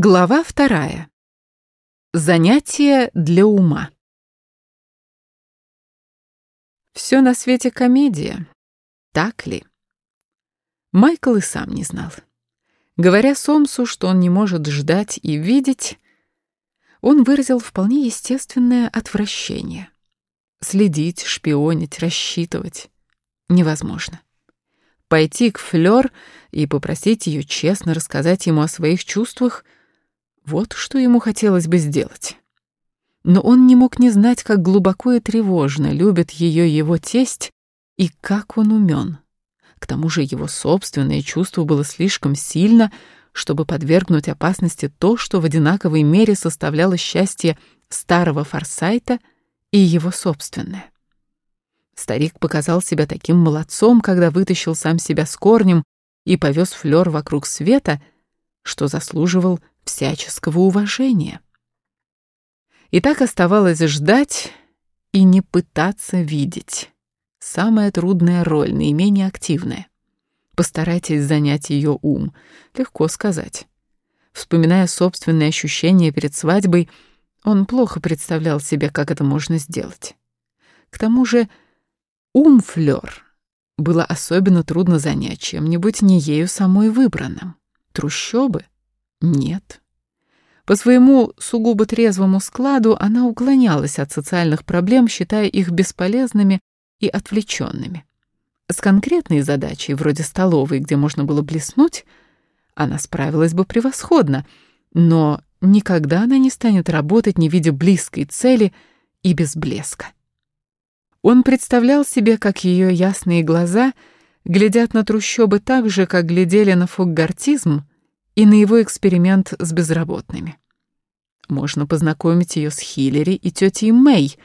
Глава вторая. Занятие для ума. Все на свете комедия. Так ли? Майкл и сам не знал. Говоря Сомсу, что он не может ждать и видеть, он выразил вполне естественное отвращение. Следить, шпионить, рассчитывать невозможно. Пойти к Флёр и попросить ее честно рассказать ему о своих чувствах — вот что ему хотелось бы сделать. Но он не мог не знать, как глубоко и тревожно любит ее его тесть и как он умен. К тому же его собственное чувство было слишком сильно, чтобы подвергнуть опасности то, что в одинаковой мере составляло счастье старого Форсайта и его собственное. Старик показал себя таким молодцом, когда вытащил сам себя с корнем и повез Флёр вокруг света, что заслуживал всяческого уважения. И так оставалось ждать и не пытаться видеть. Самая трудная роль, наименее активная. Постарайтесь занять ее ум. Легко сказать. Вспоминая собственные ощущения перед свадьбой, он плохо представлял себе, как это можно сделать. К тому же ум Флёр было особенно трудно занять чем-нибудь не ею самой выбранным. Трущобы — нет. По своему сугубо трезвому складу она уклонялась от социальных проблем, считая их бесполезными и отвлеченными. С конкретной задачей, вроде столовой, где можно было блеснуть, она справилась бы превосходно, но никогда она не станет работать, не видя близкой цели и без блеска. Он представлял себе, как ее ясные глаза глядят на трущобы так же, как глядели на фуггартизм и на его эксперимент с безработными. Можно познакомить ее с Хиллери и тетей Мэй,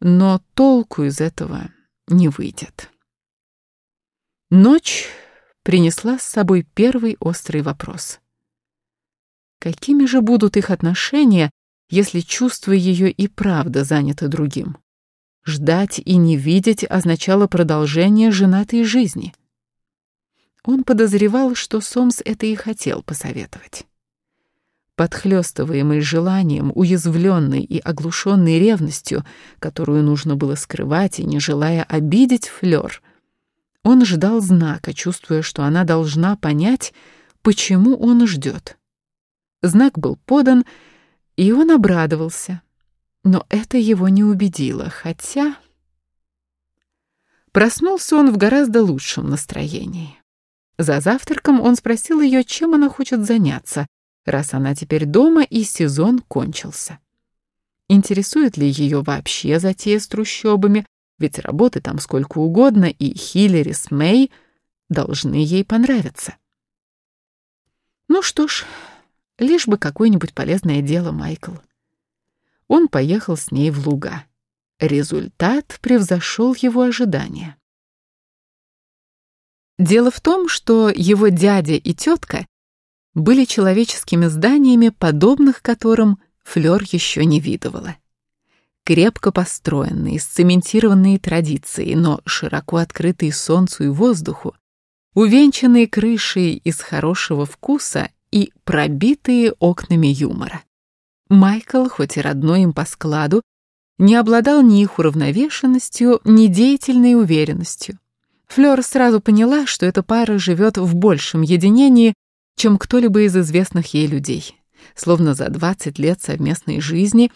но толку из этого не выйдет. Ночь принесла с собой первый острый вопрос. Какими же будут их отношения, если чувства ее и правда заняты другим? Ждать и не видеть означало продолжение женатой жизни — он подозревал, что Сомс это и хотел посоветовать. Подхлёстываемый желанием, уязвленный и оглушенный ревностью, которую нужно было скрывать и не желая обидеть Флёр, он ждал знака, чувствуя, что она должна понять, почему он ждет. Знак был подан, и он обрадовался. Но это его не убедило, хотя... Проснулся он в гораздо лучшем настроении. За завтраком он спросил ее, чем она хочет заняться, раз она теперь дома и сезон кончился. Интересует ли ее вообще затея с трущобами, ведь работы там сколько угодно, и Хиллери с Мэй должны ей понравиться. Ну что ж, лишь бы какое-нибудь полезное дело, Майкл. Он поехал с ней в луга. Результат превзошел его ожидания. Дело в том, что его дядя и тетка были человеческими зданиями, подобных которым Флёр еще не видывала. Крепко построенные, сцементированные традиции, но широко открытые солнцу и воздуху, увенчанные крышей из хорошего вкуса и пробитые окнами юмора. Майкл, хоть и родной им по складу, не обладал ни их уравновешенностью, ни деятельной уверенностью. Флёр сразу поняла, что эта пара живет в большем единении, чем кто-либо из известных ей людей. Словно за 20 лет совместной жизни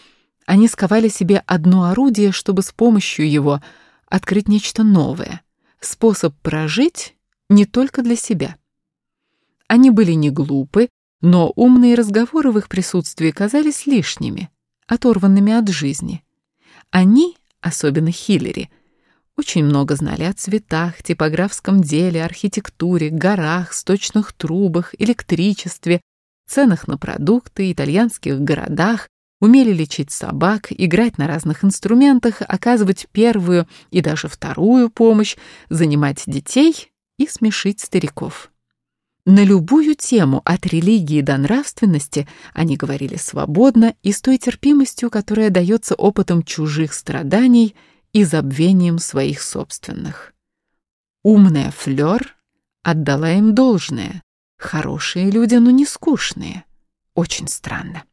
они сковали себе одно орудие, чтобы с помощью его открыть нечто новое, способ прожить не только для себя. Они были не глупы, но умные разговоры в их присутствии казались лишними, оторванными от жизни. Они, особенно Хиллери, очень много знали о цветах, типографском деле, архитектуре, горах, сточных трубах, электричестве, ценах на продукты, итальянских городах, умели лечить собак, играть на разных инструментах, оказывать первую и даже вторую помощь, занимать детей и смешить стариков. На любую тему от религии до нравственности они говорили свободно и с той терпимостью, которая дается опытом чужих страданий – и забвением своих собственных. Умная Флёр отдала им должное. Хорошие люди, но не скучные. очень странно.